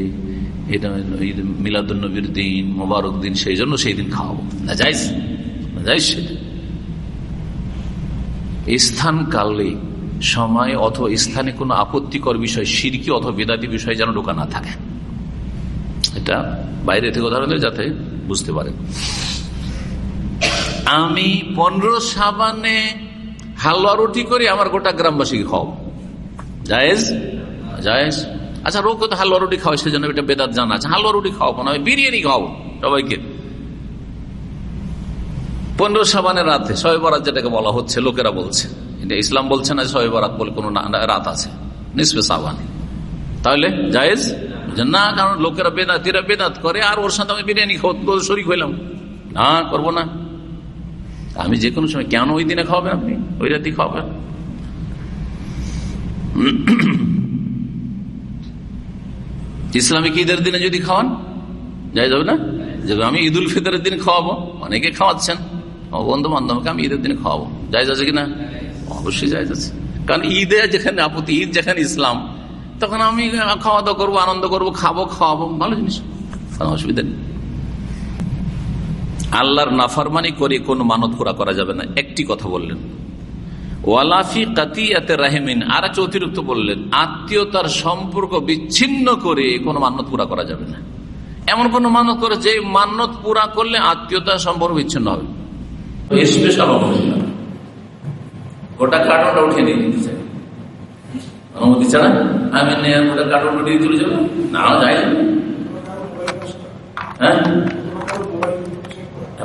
এটা ঈদ মিলাদুলনবীর দিন, মোবারক দিন, সেই জন্য সেই দিন খাওয়াবো। না যাইস না যাইস স্থান কালে সময় অথবা স্থানে কোনো আপত্তিকর বিষয়, সিরকি অথবা বেদাতি বিষয় যেন ঢোকা না থাকে। এটা বাইরে থেকে উদাহরণ যাতে বুঝতে পারেন আমি পনেরো সাবানে হালুয়া রুটি করে, আমার গোটা গ্রামবাসীকে খাওয়াবো জায়েজ? জায়েজ? আচ্ছা রোগ তো হালুয়া রুটি খাওয়াই সেজন্য এটা বেদাত জানা আছে। হালুয়া রুটি খাওয়াবো না আমি বিরিয়ানি খাওয়াবো সবাইকে। পনেরো সাবানের রাতে শবে বরাত যেটাকে বলা হচ্ছে, লোকেরা বলছে। এটা ইসলাম বলছে না শবে বরাত বলে কোন রাত আছে। নিসবে সাবান। তাহলে জায়েজ? না, কারণ লোকেরা বেদাতিরা বেদাত করে, আর ওর সাথে আমি বিরিয়ানি শরিক হইলাম না, করব না। আমি যে কোনো সময়, কেন ওই দিনে খাওয়াবেন আপনি? ওই রাতে খাওয়াবেন? ইসলামিক ঈদের দিনে যদি খাওয়ান? যাই যাবে না? যে আমি ঈদ উল ফিতরের দিন খাওয়াবো, অনেকে খাওয়াচ্ছেন। বন্ধু বান্ধবকে আমি ঈদের দিনে খাওয়াবো। যাই যাচ্ছে কিনা? অবশ্যই যাই যাচ্ছে। কারণ ঈদে যেখানে আপত্তি, ঈদ যেখানে ইসলাম তখন আমি খাওয়া দাওয়া করব, আনন্দ করব, খাব, খাওয়াবো, ভালো জিনিস। অসুবিধা নেই। আল্লাহর নাফারমানি করে কোনো মানত পুরা করা যাবে না। একটি কথা বললেন। ওয়ালাফি কাতিয়াতে রাহেমিন। আর একটা অতিরিক্ত বললেন, আত্মীয়তার সম্পর্ক বিচ্ছিন্ন করে কোনো মান্যত পুরা করা যাবে না। এমন কোন মানত করে যে মান্যত পুরা করলে আত্মীয়তার সম্পর্ক বিচ্ছিন্ন হবে। স্পেশাল গোটা কার্টনটা উঠিয়ে নিয়ে অনুমতি ছাড়া আমি গোটা কার্টন উঠিয়ে চলে যাব? না যাই হ্যাঁ?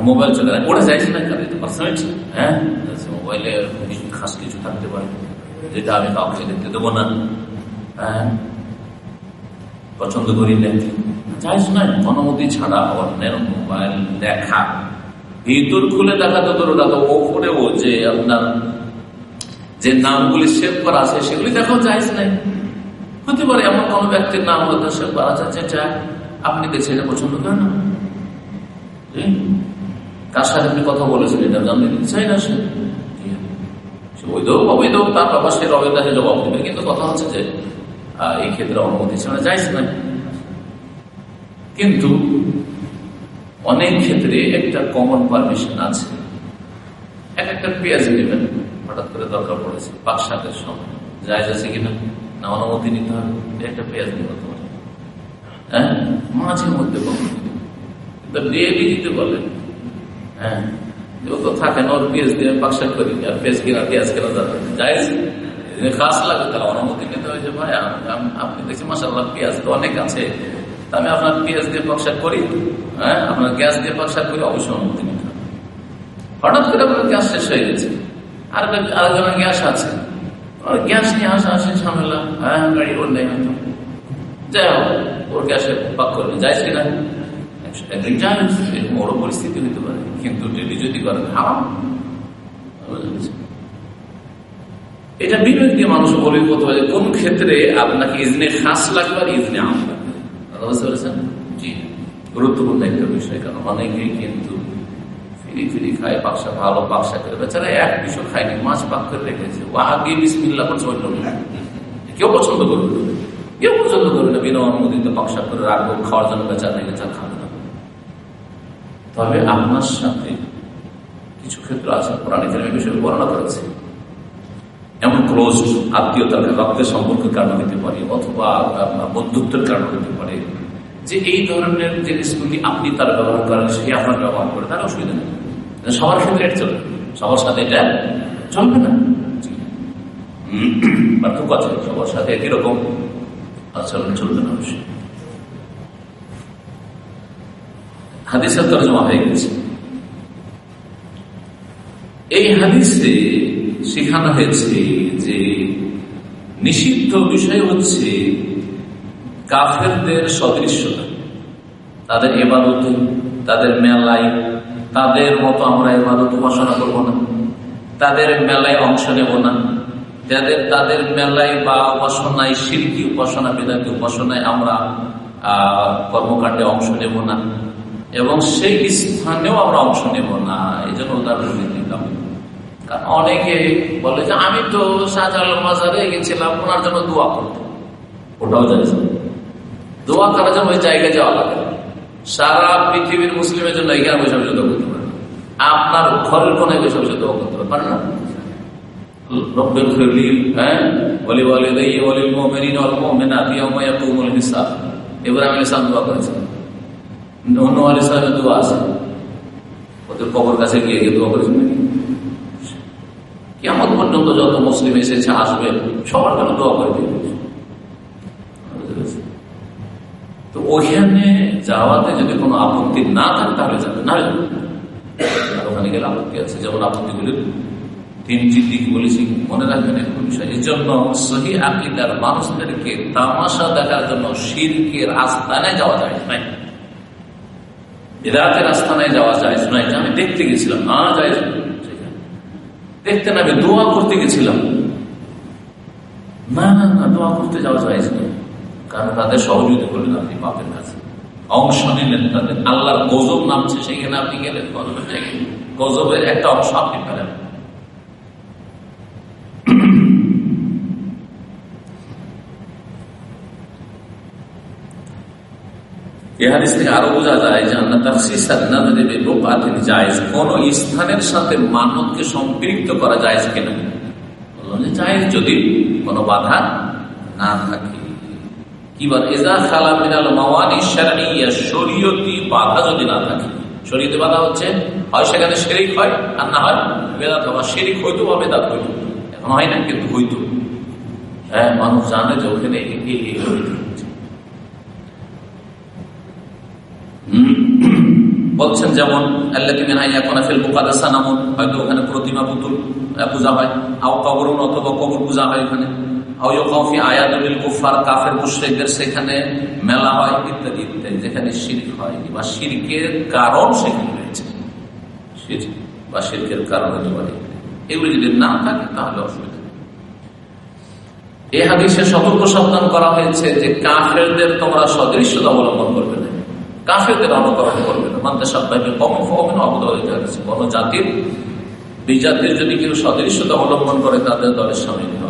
মোবাইল চলে ওটা যাইছে না? পার্সোনালিটি হ্যাঁ? মোবাইলে কিছু খাস কিছু থাকতে পারে। যেটা আমি কাউকে দেখতে দেবো না। হ্যাঁ? পছন্দ করি দেখতে চাইছ না অনুমতি ছাড়া অন্যের মোবাইল দেখা। ভিতর খুলে দেখা তো তোর তো ওপরেও যে আপনার যে নামগুলি সেভ করা আছে, সেগুলি দেখাও চাইছ নাই। হতে পারে এমন কোন ব্যক্তির নাম হয়তো সেভ করা আছে, যেটা আপনি দেখছেন এটা পছন্দ করেন না। কার সাথে আপনি কথা বলেছেন এটা জানতে দিতে চাই না সে বৈধ অবৈধ তার বাবা সে রবের কাছে জবাব দেবে। কিন্তু কথা হচ্ছে যে এই ক্ষেত্রে অনুমতি ছাড়া যাইছে না কিন্তু অনেক ক্ষেত্রে একটা কমন পারমিশন আছে। এক একটা পেঁয়াজ নেবেন। হঠাৎ করে দরকার পড়েছে। সাতের সময়। যায় আছে কিনা? না, অনুমতি নিতে হবে। একটা পেঁয়াজ নিতে তোমার হ্যাঁ? মাঝে মধ্যে ডেলি দিতে বলেন হ্যাঁ? ও তো থাকেন ওর করি। কিনা অনুমতি নিতে তো অনেক আছে। আমি আপনার পেঁয়াজ দিয়ে করি। হ্যাঁ? আপনার গ্যাস দিয়ে করি, অবশ্যই নিতে হবে। হঠাৎ করে আপনার গ্যাস শেষ হয়ে গেছে। আর গ্যাস আছে? গ্যাস নিয়ে আসা আসে ঝামেলা। হ্যাঁ গাড়ি ওর নেই হয়তো যাই হোক, ওর গ্যাসে পাক করবে একদিন বড় পরিস্থিতি হতে পারে। কিন্তু যদি এটা বিবেক দিয়ে মানুষ বলে করতে পারে কোন ক্ষেত্রে আপনাকে ইজনে খাস লাগবে আর ইজনে আম লাগবে। বুঝতে পেরেছেন জি, গুরুত্বপূর্ণ একটা বিষয়, কারণ অনেকেই কিন্তু ফিরি ফিরি খায় পাকসা ভালো পাকসা করে বেচারা এক বিষয় খায়নি মাছ পাক করে রেখেছে ও আগে বিসমিল্লা করছে লোক কেউ পছন্দ করবে কেউ পছন্দ করবে না বিনা অনুমোদিত পাকসা করে রাখব খাওয়ার জন্য বেচার নেই বেচার খাবে না তবে আপনার সাথে কিছু ক্ষেত্র আছে পুরানি কেন বিষয়ে বর্ণনা করেছে এমন ক্লোজ আত্মীয়তার রক্তের সম্পর্কের কারণ হতে পারে অথবা বন্ধুত্বের কারণ হতে পারে যে এই ধরনের জিনিসগুলি আপনি তার ব্যবহার করেন, সে আপনার ব্যবহার করে, তার অসুবিধা নেই। সবার ক্ষেত্রে এটা চলবে সবার সাথে এটা চলবে না। পার্থক্য আছে, সবার সাথে একই রকম আচরণ চলবে না অবশ্যই। হাদিসের তর্জমা হয়ে গেছে। এই হাদিসে শেখানো হয়েছে যে নিষিদ্ধ বিষয় হচ্ছে কাফেরদের সদৃশ্যতা। তাদের এবাদতে তাদের মেলায় তাদের মতো আমরা এবাদত উপাসনা করব না। তাদের মেলায় অংশ নেব না। যাদের, তাদের মেলায় বা উপাসনায় শিল্পী উপাসনা, বেদাতি উপাসনায় আমরা কর্মকাণ্ডে অংশ নেব না। এবং সেই স্থানেও আমরা অংশ নেব না। এই জন্য উদাহরণ দিলাম কারণ অনেকে বলে যে, আমি তো শাহজালাল মাজারে গেছিলাম, ওনার জন্য দোয়া করতে ওটাও জানিস দোয়া করার জন্য ওই জায়গায় যাওয়া লাগে সারা পৃথিবীর মুসলিমের জন্য এখানে বসে বসে দোয়া করতে পারে। আপনার ঘরের কোনায় বসে বসে দোয়া করতে পারে। না? হ্যাঁ? বলি বলে ইব্রাহিম ইসলাম দোয়া করেছেন অন্য আলী সাহেবের দোয়া আছে। ওদের কবর কাছে গিয়ে পর্যন্ত যত মুসলিম এসেছে, আসবে, সবার জন্য দোয়া করে দিবে। তো ওইখানে যাওয়াতে যদি কোনো আপত্তি না থাকে, তাহলে যাবে। না ওখানে গেলে আপত্তি আছে। যেমন আপত্তিগুলির তিনটি দিক বলেছি মনে রাখবেন এরকম বিষয়। এই জন্য সহি আকিদার মানুষদেরকে তামাশা দেখার জন্য শিরকের আস্থানায় যাওয়া যায় নাই। বেদাতের আস্থানায় যাওয়া যায় নাই। আমি দেখতে গেছিলাম। না যায় দেখতে না দোয়া করতে গেছিলাম। না না না, দোয়া করতে যাওয়া যায় না কারণ তাদের সহযোগিতা করলেন আপনি পাবেন কাছে। অংশ নিলেন, তাদের আল্লাহর গজব নামছে, সেখানে আপনি গেলেন, গজবের গজবের একটা অংশ আপনি পেলেন। আরও বোঝা যায় যে কোন স্থানের সাথে মানবকে সম্পৃক্ত করা যায় কিনা? যদি কোনো বাধা না থাকে। হয় হয় হয় হয় হ্যাঁ মানুষ জানে যে ওখানে বলছেন যেমন হয়তো ওখানে প্রতিমা পুতুল পূজা হয় আও কবরুন অথবা কবর পূজা হয় ওখানে সেখানে মেলা হয়, ইত্যাদি ইত্যাদি। যেখানে শির্ক হয়, বা কারণ সেখানে রয়েছে। বা কারণ হতে পারে। যদি না থাকে, তাহলে অসুবিধা এই হাদিসে সতর্ক সাবধান করা হয়েছে যে কাফেরদের তোমরা সদৃশ্যতা অবলম্বন করবে না। কাফেরদের অনুকরণ করবে না। মানতে সাপ্তাহে অবদান জাতির, বিজাতির যদি কেউ সদৃশ্যতা অবলম্বন করে, তাদের দলের সামিল হবে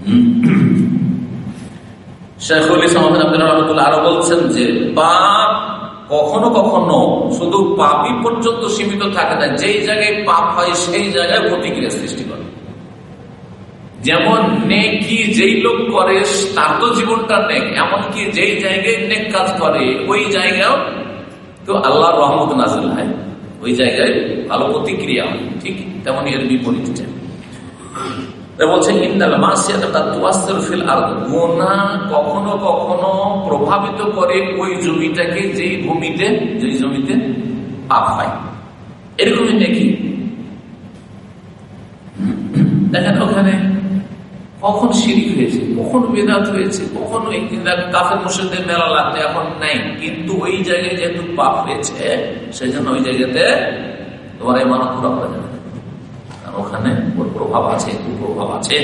শেখুল ইসলাম আরও বলছেন যে, পাপ কখনো কখনো শুধু পাপই পর্যন্ত সীমিত থাকে না। যেই জায়গায় পাপ হয়, সেই জায়গায় প্রতিক্রিয়া সৃষ্টি করে। যেমন নেকি যেই লোক করে, তার তো জীবনটা নেক। এমনকি যেই জায়গায় নেক কাজ করে, ওই জায়গায় তো আল্লাহ রহমত নাজিল হয়। ওই জায়গায় ভালো প্রতিক্রিয়া হয়। ঠিক তেমন এর বিপরীত। বলছে কখনো কখনো প্রভাবিত করে ওই জমিটাকে যেই ভূমিতে, যেই জমিতে পাপ হয়। এরকমই নাকি দেখেন ওখানে কখন সিঁড়ি হয়েছে, কখন বেদাত হয়েছে, কখন কাফের মুসলিমদের মেলা লাগতো, এখন নাই। কিন্তু ওই জায়গায় যেহেতু পাপ হয়েছে সেই জন্য ওই জায়গাতে তোমার এই মানা পুরা করা যাবে ওখানে প্রভাব আছে কুপ্রভাব আছে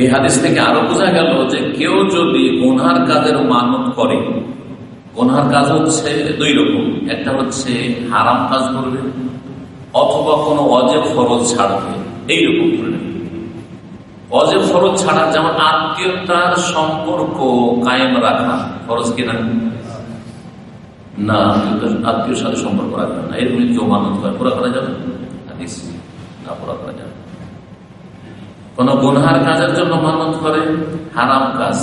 এই হাদিস থেকে আরও বোঝা গেল যে কেউ যদি গুনার কাজের মানত করে গুনহার কাজ হচ্ছে দুই রকম। একটা হচ্ছে হারাম কাজ করবে, অথবা কোনো অজেব ফরজ ছাড়বে, এইরকম করবে অজেব ফরজ ছাড়া যেমন আত্মীয়তার সম্পর্ক কায়েম রাখা, ফরজ কিনা? না আত্মীয় সাথে সম্পর্ক রাখবে না। এরকম কেউ মানত হয়, পুরা করা যাবে? না, পুরা করা যাবে কোন গুনহার কাজের জন্য মানত করে, হারাম কাজ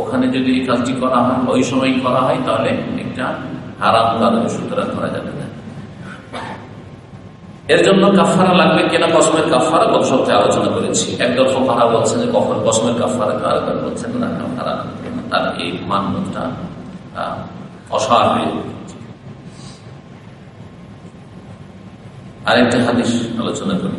ওখানে যদি এই কাজটি করা হয় ওই সময় করা হয়, তাহলে একটা হারাম কাজ সুতরাং করা যাবে না। এর জন্য কাফারা লাগবে কিনা, কসমের কাফারা গত সপ্তাহে আলোচনা করেছি। একদল ফোকারা বলছেন যে কখন কসমের কাফারা আরেকদল বলছেন না কাফারা তার এই মান্যটা অস্বাভাবিক। আরেকটা হাদিস আলোচনা করি।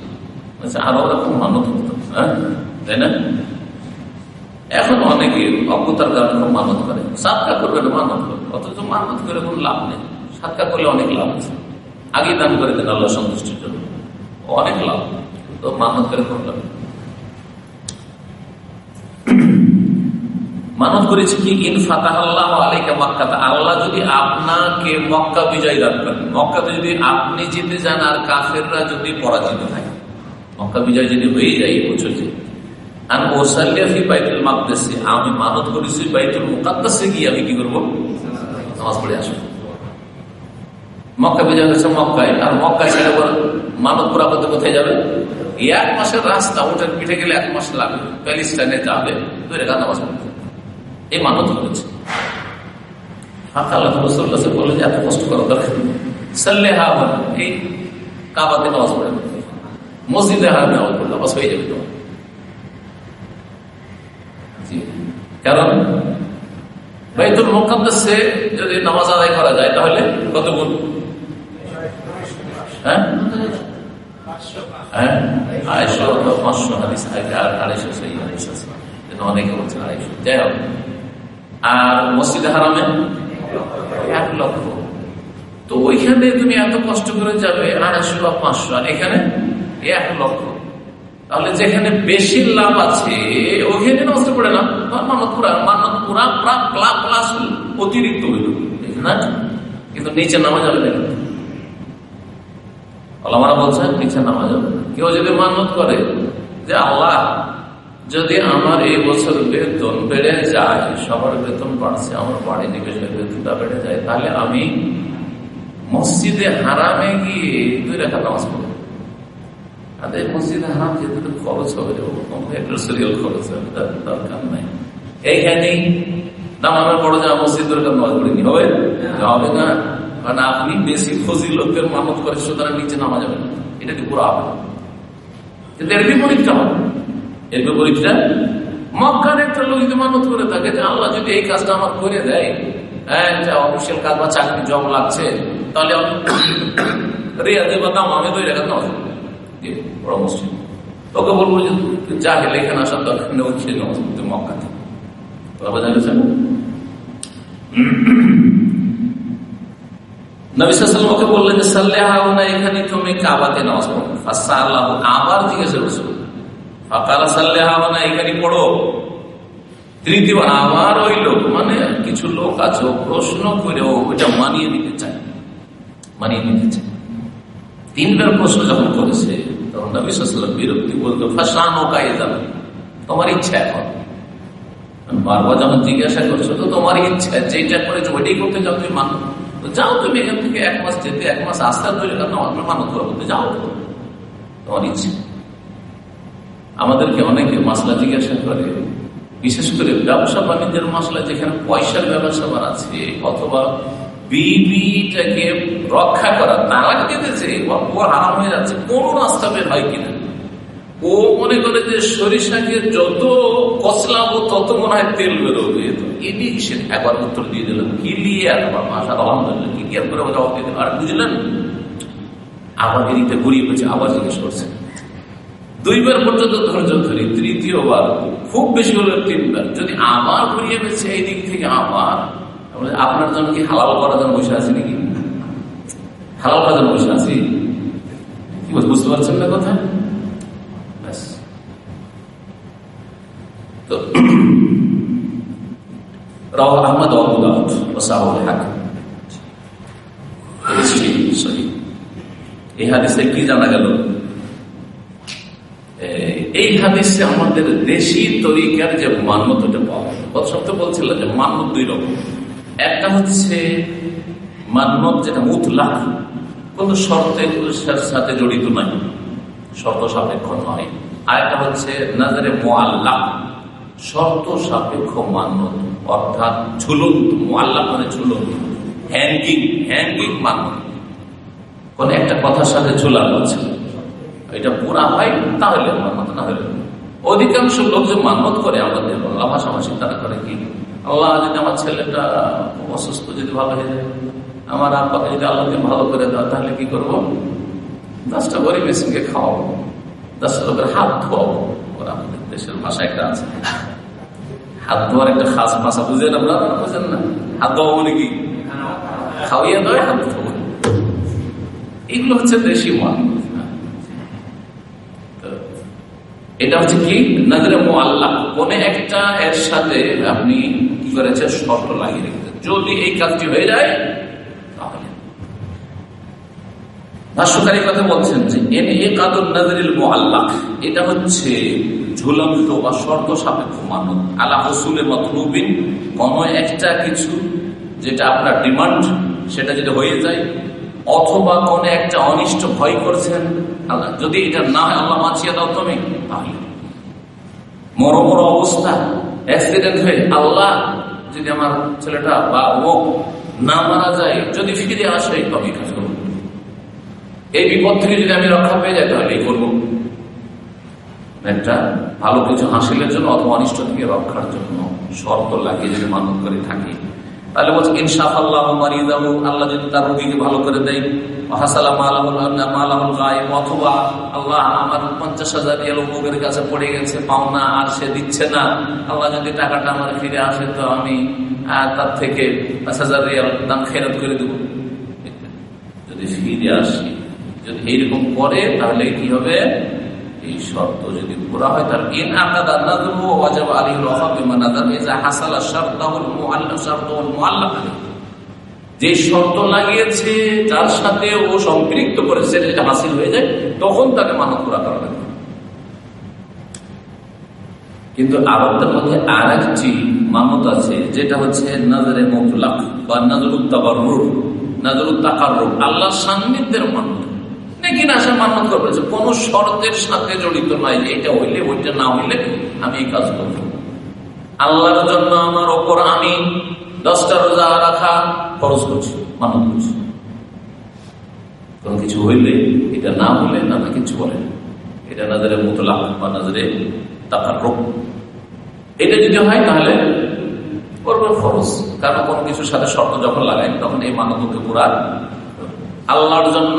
আচ্ছা আরও মানত হ্যাঁ? তাই না? এখন অনেকে অজ্ঞতার কারণে মানত করে। সাতকা করবে না, মানত করবে। অথচ মানত করে কোন লাভ নেই। সাতকা করলে অনেক লাভ আছে। আগেই দান করে দেন আল্লাহ সন্তুষ্টির জন্য। অনেক লাভ। তো মানত করে লাভ মানত করেছে কি? ইন ফাতাহ আল্লাহ আলাইকা মক্কাতে। আল্লাহ যদি আপনাকে মক্কা বিজয় দান করেন, মক্কাতে যদি আপনি জিতে যান আর কাফেররা যদি পরাজিত থাকে। মক্কা বিজয় যদি হয়ে যায় এই বছর যে। আর ওসাল্লিয়াফি বাইতুল মাকদাসে আমি মানত করেছি বাইতুল মুকাদ্দাসে গিয়ে আমি কি করব? নামাজ পড়ে আসব। মক্কা বিজয় হয়েছে মক্কায়। আর মক্কা ছেড়ে মানত পুরা করতে কোথায় যাবে? এক মাসের রাস্তা ওটার পিঠে গেলে এক মাস লাগবে। প্যালিস্টাইনে যাবে, দুই রেখা নামাজ পড়তে এই মানত করেছে ফাঁকা আল্লাহ রসুল্লাহ বলে যে, এত কষ্ট করা দরকার সাল্লে হা এই কাবাতে নামাজ পড়ে মসজিদে হারামে নামাজ পড়লে নামাজ হয়ে যাবে তোমার কারণ বাইতুল মোকাদ্দাসে যদি নামাজ আদায় করা যায় তাহলে কত গুণ আড়াইশো আড়াইশো অনেকে আড়াইশো যাই হোক আর মসজিদে হারামে এক লক্ষ তো ওইখানে তুমি এত কষ্ট করে যাবে আড়াইশো বা পাঁচশো আর এখানে এক লক্ষ তাহলে যেখানে বেশি লাভ আছে, ওখানে নষ্ট করে না মানত পুরা মানত পুরা অতিরিক্ত হইল। না? কিন্তু নিচে নামা যাবে না আল্লাহরা বলছেন, নিচে নামা যাবে কেউ যদি মানত করে যে, আল্লাহ, যদি আমার এই বছর বেতন বেড়ে যায়, সবার বেতন বাড়ছে, আমার বাড়ি নিবেশের বেতনটা বেড়ে যায়, তাহলে আমি মসজিদে হারামে গিয়ে দুই রেখা নামাজ পড়ব। তাদের মসজিদে হারাম যেহেতু খরচ হবে খরচ হবে দরকার নাই এইখানেই নামানোর বড় যা মসজিদ দরকার হবে হবে না কারণ আপনি বেশি ফজি লোকের মানত করে সুতরাং নিচে নামা যাবে এটা কি পুরো হবে কিন্তু একটা লোক করে থাকে যে আল্লাহ যদি এই কাজটা আমার করে দেয় হ্যাঁ অফিসিয়াল কাজ বা চাকরি জব লাগছে তাহলে আমি দাম মুসলিম তোকে বলব যে যা এখানে আসার দরকার পড়ো। আবার ওই লোক মানে কিছু লোক আছে প্রশ্ন করে ওইটা মানিয়ে নিতে চায়। মানিয়ে নিতে চায়। তিনবার প্রশ্ন যখন করেছে তখন নবিসাল্লাম বিরক্তি বলতো, ফাঁসানো কায়ে যাবে তোমার ইচ্ছা এখন। বারবার যখন জিজ্ঞাসা করছ, তো তোমার ইচ্ছা যেটা করেছ, ওইটাই করতে চাও তুমি মানো। যাও তুমি এখান থেকে, এক মাস যেতে, এক মাস আসতে তৈরি কারণ আমার মানত করা বলতে যাও। তোমার ইচ্ছে। আমাদেরকে অনেকে মাসলা জিজ্ঞাসা করে, বিশেষ করে ব্যবসা বাণিজ্যের মশলা যেখানে পয়সার ব্যবসা আছে অথবা বিবিটাকে রক্ষা করা তালাক দিতেছে হারাম হয়ে যাচ্ছে, কোন রাস্তা বের হয় কিনা? ও মনে করে যে সরিষাকে যত কসলাবো তত মনে হয় তেল বেরোবে এটি সে একবার উত্তর দিয়ে দিলাম ক্লিয়ার মাসা আলহামদুলিল্লাহ ক্লিয়ার করে জবাব দিয়ে আর বুঝলেন? আবার এদিকে ঘুরিয়ে পেয়েছে আবার জিজ্ঞেস করছে। দুইবার পর্যন্ত ধৈর্য ধরি, তৃতীয়বার খুব বেশি হলো তিনবার। যদি আবার ঘুরিয়ে পেয়েছে এই দিক থেকে আবার আপনার জন্য কি হালাল করার জন্য বসে আছে নাকি? হালাল করার জন্য বসে আছি? কি বুঝতে পারছেন না কথা? তো রাহ আহমদ এই হাদিসে কি জানা গেল? এই হাদিসে আমাদের দেশি তরিকার যে মান্যতটা পাওয়া গত সপ্তাহে বলছিল যে মান্যত দুই রকম। একটা হচ্ছে মান্যত যেটা মুতলাক, কোন শর্তের সাথে জড়িত নাই। শর্ত সাপেক্ষ নয়। আরেকটা হচ্ছে নাজারে মোয়াল্লা শর্ত সাপেক্ষ মান্যত অর্থাৎ ঝুলন্ত মোয়াল্লা মানে ঝুলন্ত হ্যাঙ্গিং হ্যাঙ্গিং মান্যত কোন একটা কথার সাথে ঝুলানো আছে এটা পুরা হয় তাহলে মান্যত না হলে। অধিকাংশ লোক যে মান্যত করে, আমাদের আল্লাহ ভাষাভাষী তারা করে কি? আল্লাহ যদি আমার ছেলেটা অসুস্থ যদি ভালো হয়ে যায়, আমার আব্বাকে যদি আল্লাহকে ভালো করে দেওয়া তাহলে কি করব? দশটা গরিব মেশিনকে খাওয়াবো। দশটা লোকের হাত ধোয়াবো। ওরা আমাদের দেশের ভাষা একটা আছে। হাত ধোয়ার একটা খাস ভাষা বুঝেন আপনারা? বুঝেন না। হাত ধোয়া মানে কি? খাওয়াইয়া দেয় হাত ধোয়া এগুলো হচ্ছে দেশি মান এটা হচ্ছে কি? নজরে মোয়াল্লা কোন একটা এর সাথে আপনি কি করেছেন শর্ত লাগিয়ে রেখেছেন যদি এই কাজটি হয়ে যায়, তাহলে। ভাষ্যকারী কথা বলছেন যে, এনে এ কাদর নজরিল মোয়াল্লা এটা হচ্ছে ঝুলন্ত বা শর্ত সাপেক্ষ মানত আলা হসুলে মতলুবিন, কোন একটা কিছু যেটা আপনার ডিমান্ড, সেটা যদি হয়ে যায়, অথবা কোন একটা অনিষ্ট ভয় করছেন, আল্লাহ, যদি এটা না হয়, আল্লাহ বাঁচিয়ে দাও তুমি, তাহলে। মর মর অবস্থা, অ্যাক্সিডেন্ট হয়ে আল্লাহ যদি আমার ছেলেটা বা ও না মারা যায়, যদি ফিরে আসে, তবে কাজ করব। এই বিপদ থেকে যদি আমি রক্ষা পেয়ে যাই, তাহলে এই করব। একটা ভালো কিছু হাসিলের জন্য অথবা অনিষ্ট থেকে রক্ষার জন্য শর্ত লাগিয়ে যদি মানত করে থাকি তাহলে বলছে ইনসাফ আল্লাহ মারিদাহু, আল্লাহ যদি তার রোগীকে ভালো করে দেয় অথবা আমার পঞ্চাশ হাজার লোকের কাছে পড়ে গেছে আর সে দিচ্ছে না যদি টাকাটা আমার ফিরে আসে, তো আমি তার থেকে পাঁচ হাজার দাম ফেরত করে দেব। যদি ফিরে আসি, যদি এইরকম করে, তাহলে কি হবে? এই শর্ত যদি পুরা হয়, তার ইন আকাদা নাযরু ওয়াজিব আলাইহি বিমা মুআল্লাফ যে শর্ত লাগিয়েছে, যার সাথে ও সম্পৃক্ত করেছে যেটা হাসিল হয়ে যায়, তখন তাকে মানত পুরা করা লাগবে। কিন্তু আরবদের মধ্যে আর একটি মানত আছে, যেটা হচ্ছে নাজারে মুতলাক বা নাজরুত তাবাররুর নাজরুত তাকাররুর আল্লাহর সান্নিধ্যের মানত। আল্লাহর জন্য আমার ওপর আমি দশটা রোজা রাখা খরচ করছি, মানত করছি। কোন কিছু হইলে এটা না হইলে না কিছু বলে। এটা নাজারে মুতলাক বা নাজারে টাকার রোগ এটা যদি হয় তাহলে করবে ফরজ। কারণ কোনো কিছুর সাথে শর্ত যখন লাগাই, তখন এই মানবকে পুরা আল্লাহর জন্য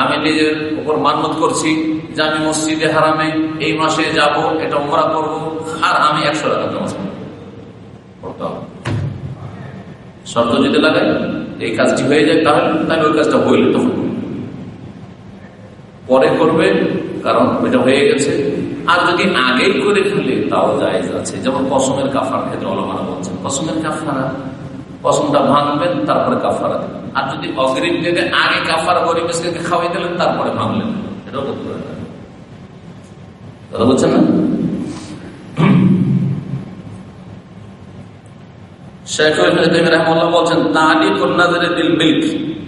আমি নিজের উপর মান্যত করছি যে আমি মসজিদে হারামে এই মাসে যাব, এটা ওমরা করব, আর আমি একশো টাকা জমা নামাজ শর্ত যদি লাগাই, এই কাজটি হয়ে যায়, তাহলে তাহলে ওই কাজটা হইলে তখন পরে করবে, কারণ এটা হয়ে গেছে। আর যদি আগেই করে ফেলে, তাও যায় আছে। যেমন কসমের কাফার ক্ষেত্রে অলমানা বলছেন, কসমের কাফারা কসমটা ভাঙবেন, তারপরে কাফারা দেবেন। আর যদি অগ্রিম দিতে আগে কাফারা গরিব খাওয়াই দিলেন, তারপরে ভাঙলেন। এটাও করতে পারেন কথা না?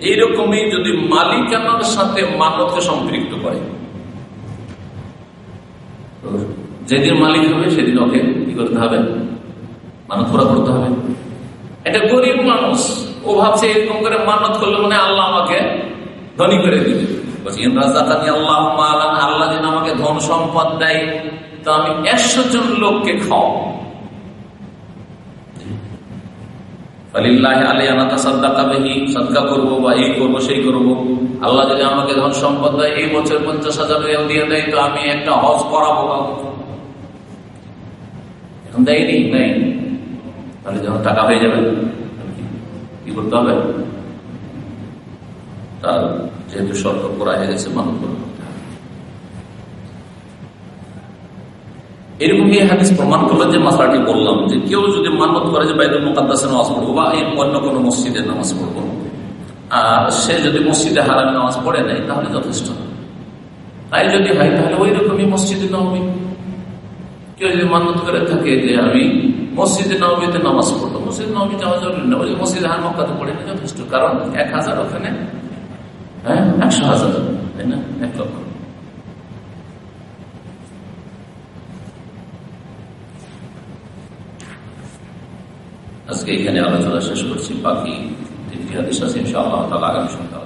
এইরকমই যদি মালিকানার সাথে মানবকে সম্পৃক্ত করে। যেদিন মালিক হবে, সেদিন ওকে কি করতে হবে? মানব পুরা করতে হবে। এটা গরিব মানুষ ও ভাবছে এরকম করে মানত করলে মানে আল্লাহ আমাকে ধনী করে দিবে। আল্লাহ যেন আমাকে ধন সম্পদ দেয়। আমি একশো জন লোককে খাও আল্লাহ যদি আমাকে ধন সম্পদ দেয়, এই বছর পঞ্চাশ হাজার রিয়াল দিয়ে দেয়, তো আমি একটা হজ করাবো দেয়নি? নেই তাহলে যখন টাকা হয়ে যাবে, কি করতে হবে? তার যেহেতু শর্ত করা হয়ে গেছে মান্য করতে এরকম এই হাদিস প্রমাণ করল যে মাসাটি বললাম, যে কেউ যদি মানত করে যে বাইদুল মোকাদ্দাসে নামাজ পড়ব বা এই অন্য কোনো মসজিদে নামাজ পড়ব, আর সে যদি মসজিদে হারামে নামাজ পড়ে নেয় তাহলে যথেষ্ট। তাই যদি হয়, তাহলে ওই রকমই মসজিদে নবী কেউ যদি মানত করে থাকে যে আমি মসজিদে নবীতে নামাজ পড়তো। মসজিদ নবী যাওয়া জরুরি না, ওই মসজিদে হার মক্কাতে পড়ে না, যথেষ্ট। কারণ এক হাজার ওখানে হ্যাঁ একশো হাজার, তাই না? এক লক্ষ। আজকে এখানে আলোচনা শেষ করছি, বাকি হাদিস আছে আগামী সপ্তাহ।